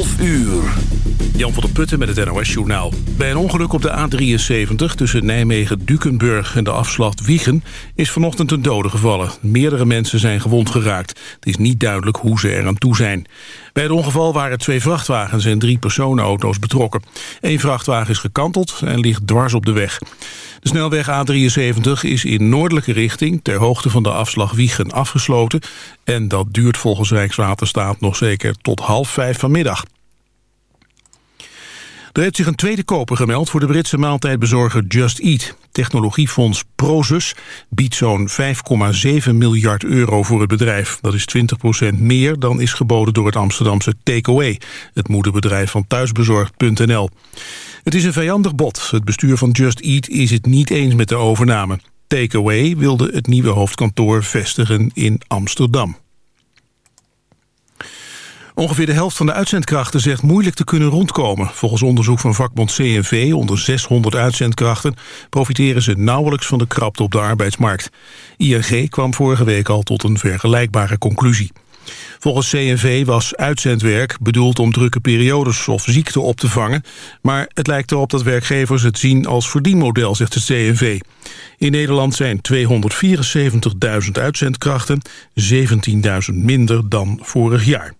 12 uur. Jan van der Putten met het NOS-journaal. Bij een ongeluk op de A73 tussen Nijmegen-Dukenburg en de afslag Wiegen... is vanochtend een dode gevallen. Meerdere mensen zijn gewond geraakt. Het is niet duidelijk hoe ze er aan toe zijn. Bij het ongeval waren twee vrachtwagens en drie personenauto's betrokken. Eén vrachtwagen is gekanteld en ligt dwars op de weg. De snelweg A73 is in noordelijke richting... ter hoogte van de afslag Wiegen afgesloten... en dat duurt volgens Rijkswaterstaat nog zeker tot half vijf vanmiddag. Er heeft zich een tweede koper gemeld voor de Britse maaltijdbezorger Just Eat. Technologiefonds Prozus biedt zo'n 5,7 miljard euro voor het bedrijf. Dat is 20% meer dan is geboden door het Amsterdamse Takeaway... het moederbedrijf van thuisbezorgd.nl. Het is een vijandig bod. Het bestuur van Just Eat is het niet eens met de overname. Takeaway wilde het nieuwe hoofdkantoor vestigen in Amsterdam. Ongeveer de helft van de uitzendkrachten zegt moeilijk te kunnen rondkomen. Volgens onderzoek van vakbond CNV onder 600 uitzendkrachten... profiteren ze nauwelijks van de krapte op de arbeidsmarkt. ING kwam vorige week al tot een vergelijkbare conclusie. Volgens CNV was uitzendwerk bedoeld om drukke periodes of ziekte op te vangen. Maar het lijkt erop dat werkgevers het zien als verdienmodel, zegt de CNV. In Nederland zijn 274.000 uitzendkrachten, 17.000 minder dan vorig jaar.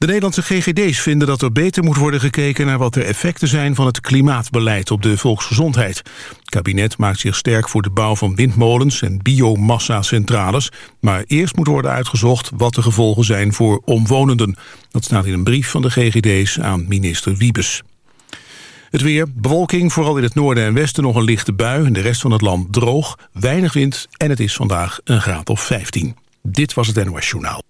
De Nederlandse GGD's vinden dat er beter moet worden gekeken... naar wat de effecten zijn van het klimaatbeleid op de volksgezondheid. Het kabinet maakt zich sterk voor de bouw van windmolens en biomassa-centrales... maar eerst moet worden uitgezocht wat de gevolgen zijn voor omwonenden. Dat staat in een brief van de GGD's aan minister Wiebes. Het weer, bewolking, vooral in het noorden en westen nog een lichte bui... in de rest van het land droog, weinig wind en het is vandaag een graad of 15. Dit was het NOS Journaal.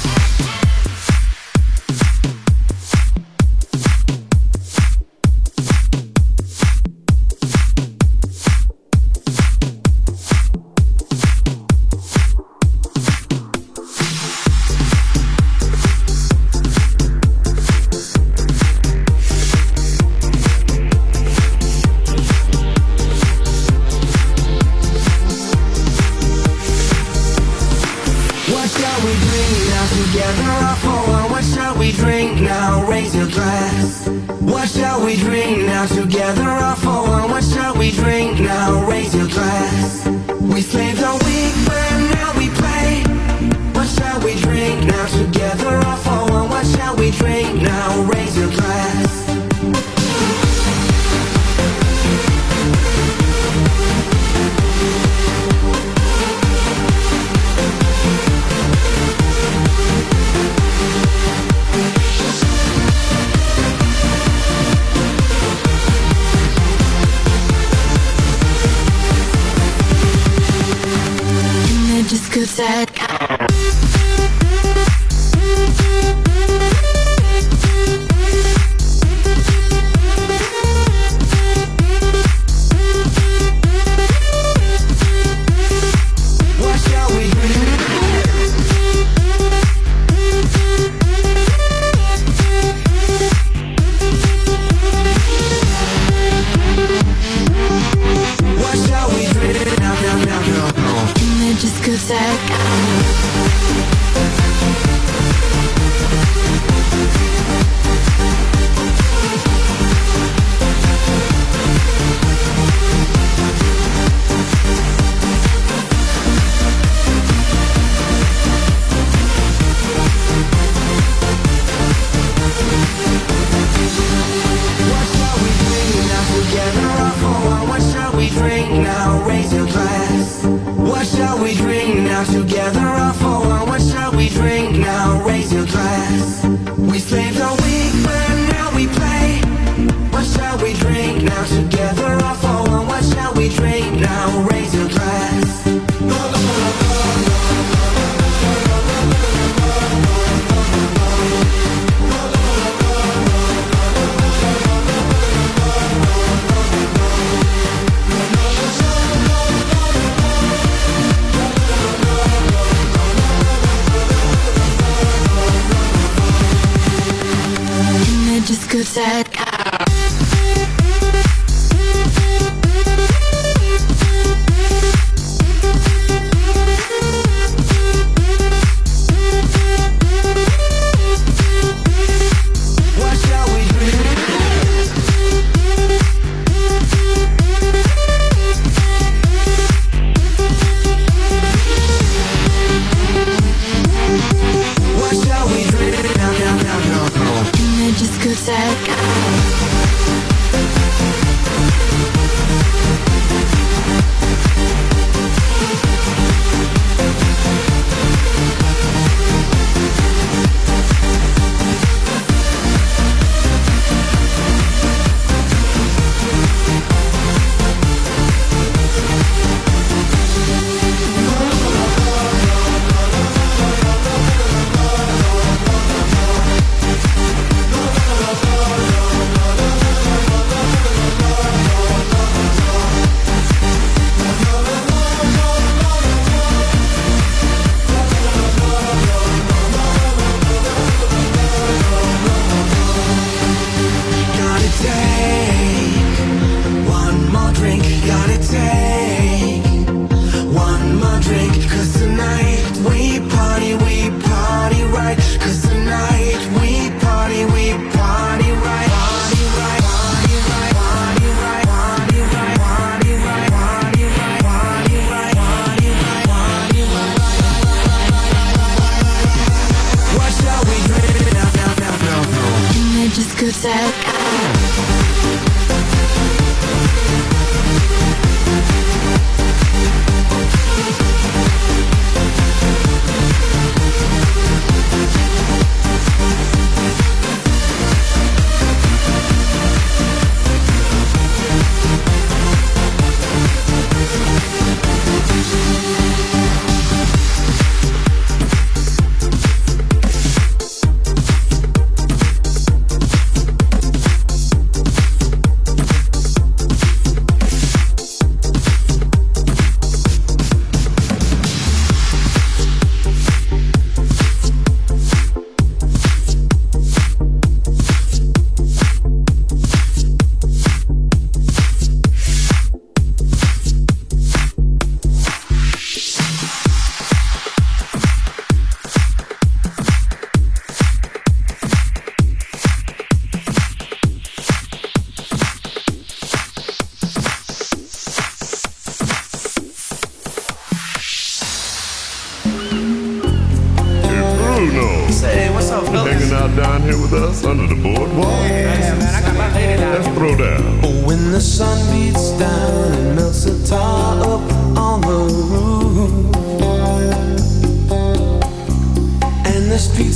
raise a glass. What shall we drink now? Together or for one? What shall we drink now? Raise your glass. We slaved all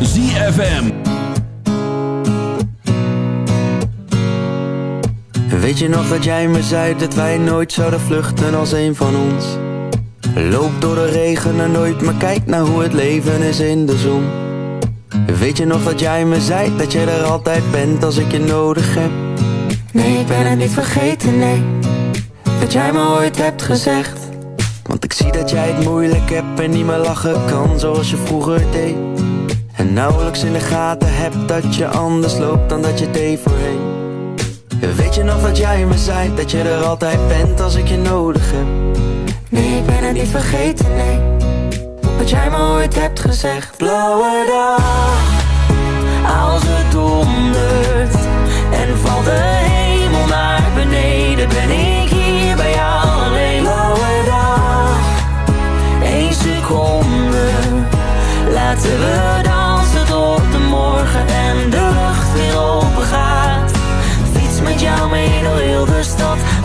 is ZFM. Weet je nog dat jij me zei dat wij nooit zouden vluchten als een van ons? Loop door de regen en nooit, maar kijk naar hoe het leven is in de zon. Weet je nog dat jij me zei dat je er altijd bent als ik je nodig heb? Nee, ik ben het niet vergeten, nee. Dat jij me ooit hebt gezegd. Want ik zie dat jij het moeilijk hebt en niet meer lachen kan zoals je vroeger deed. Nauwelijks in de gaten hebt dat je anders loopt dan dat je deed voorheen. Weet je nog dat jij me zei dat je er altijd bent als ik je nodig heb? Nee, ik ben het niet vergeten, nee. Wat jij me ooit hebt gezegd. Blauwe dag, als het dondert en valt de hemel naar beneden, ben ik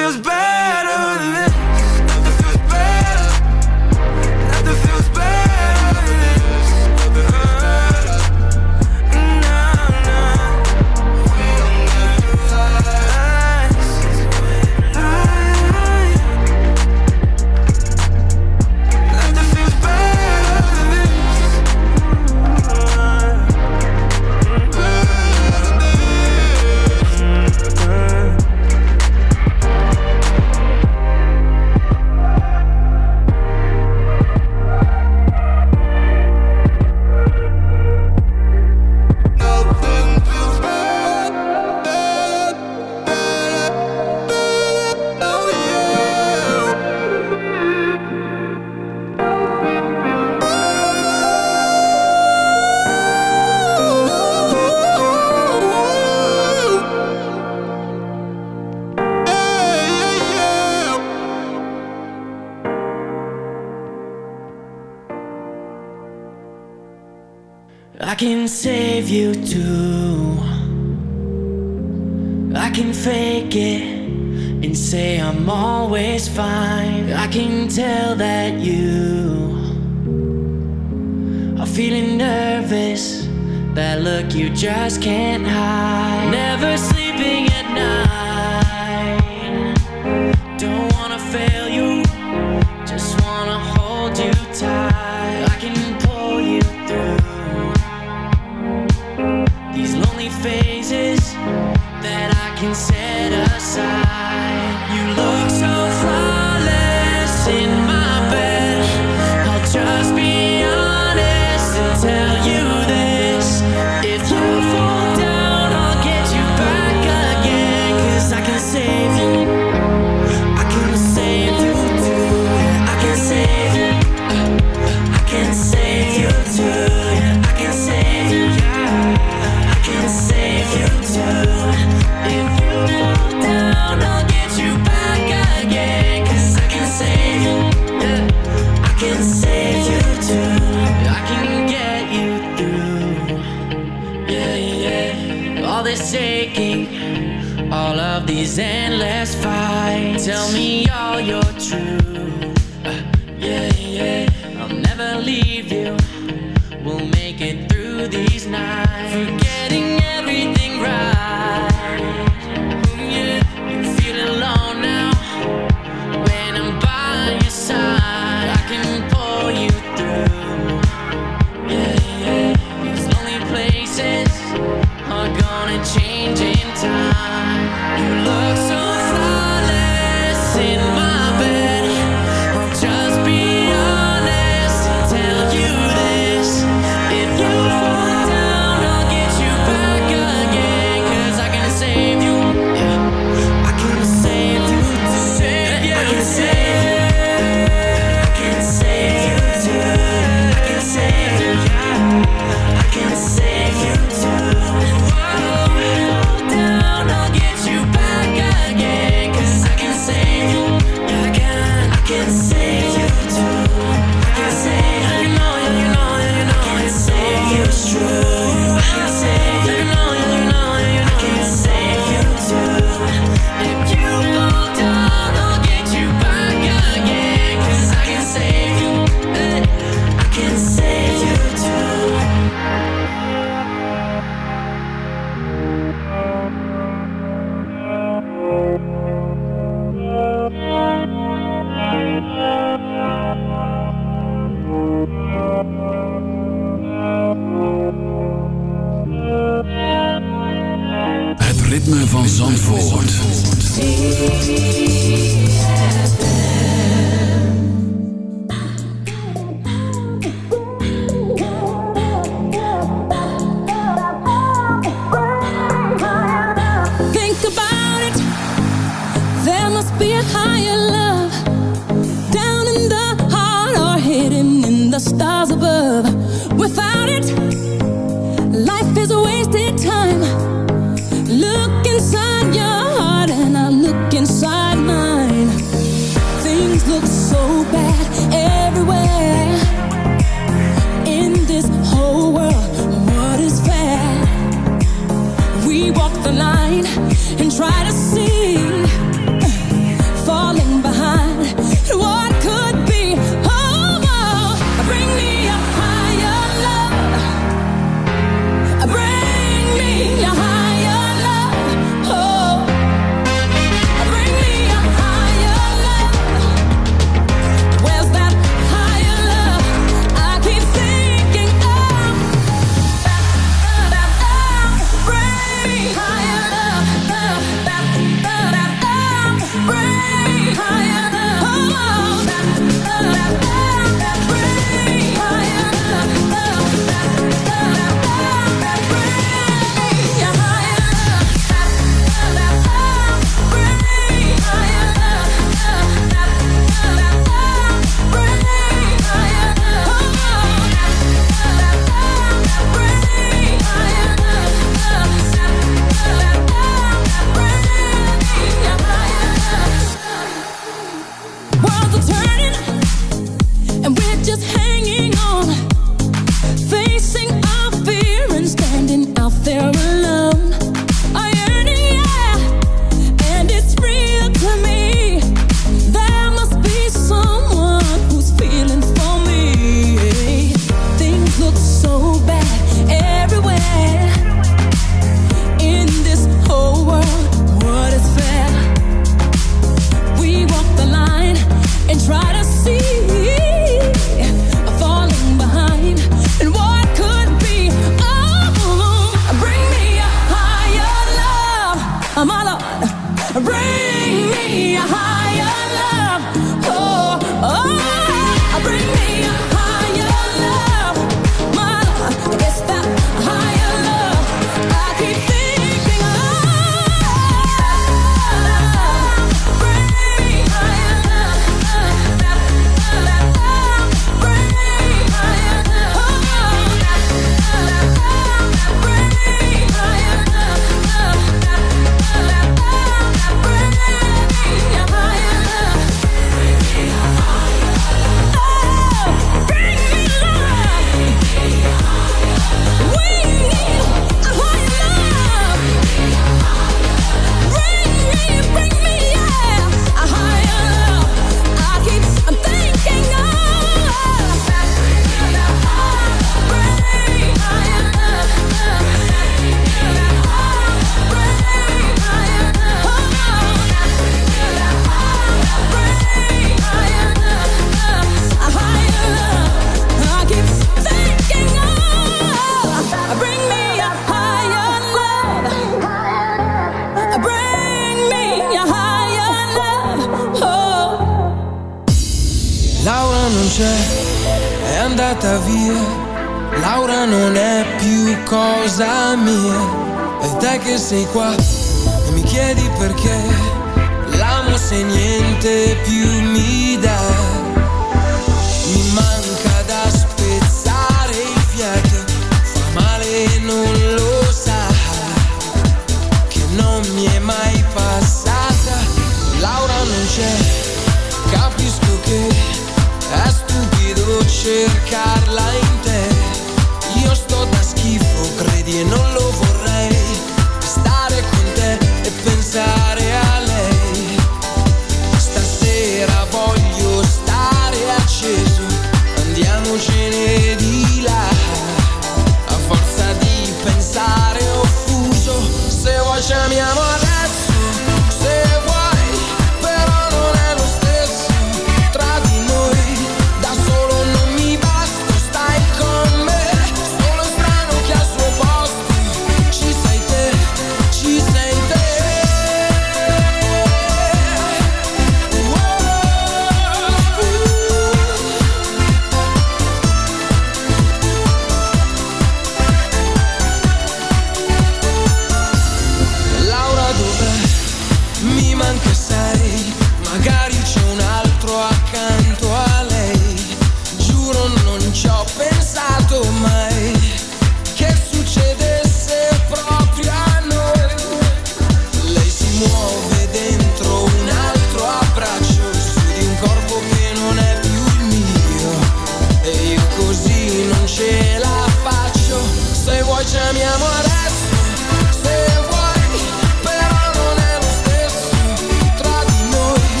feels better. just can't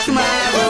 smile.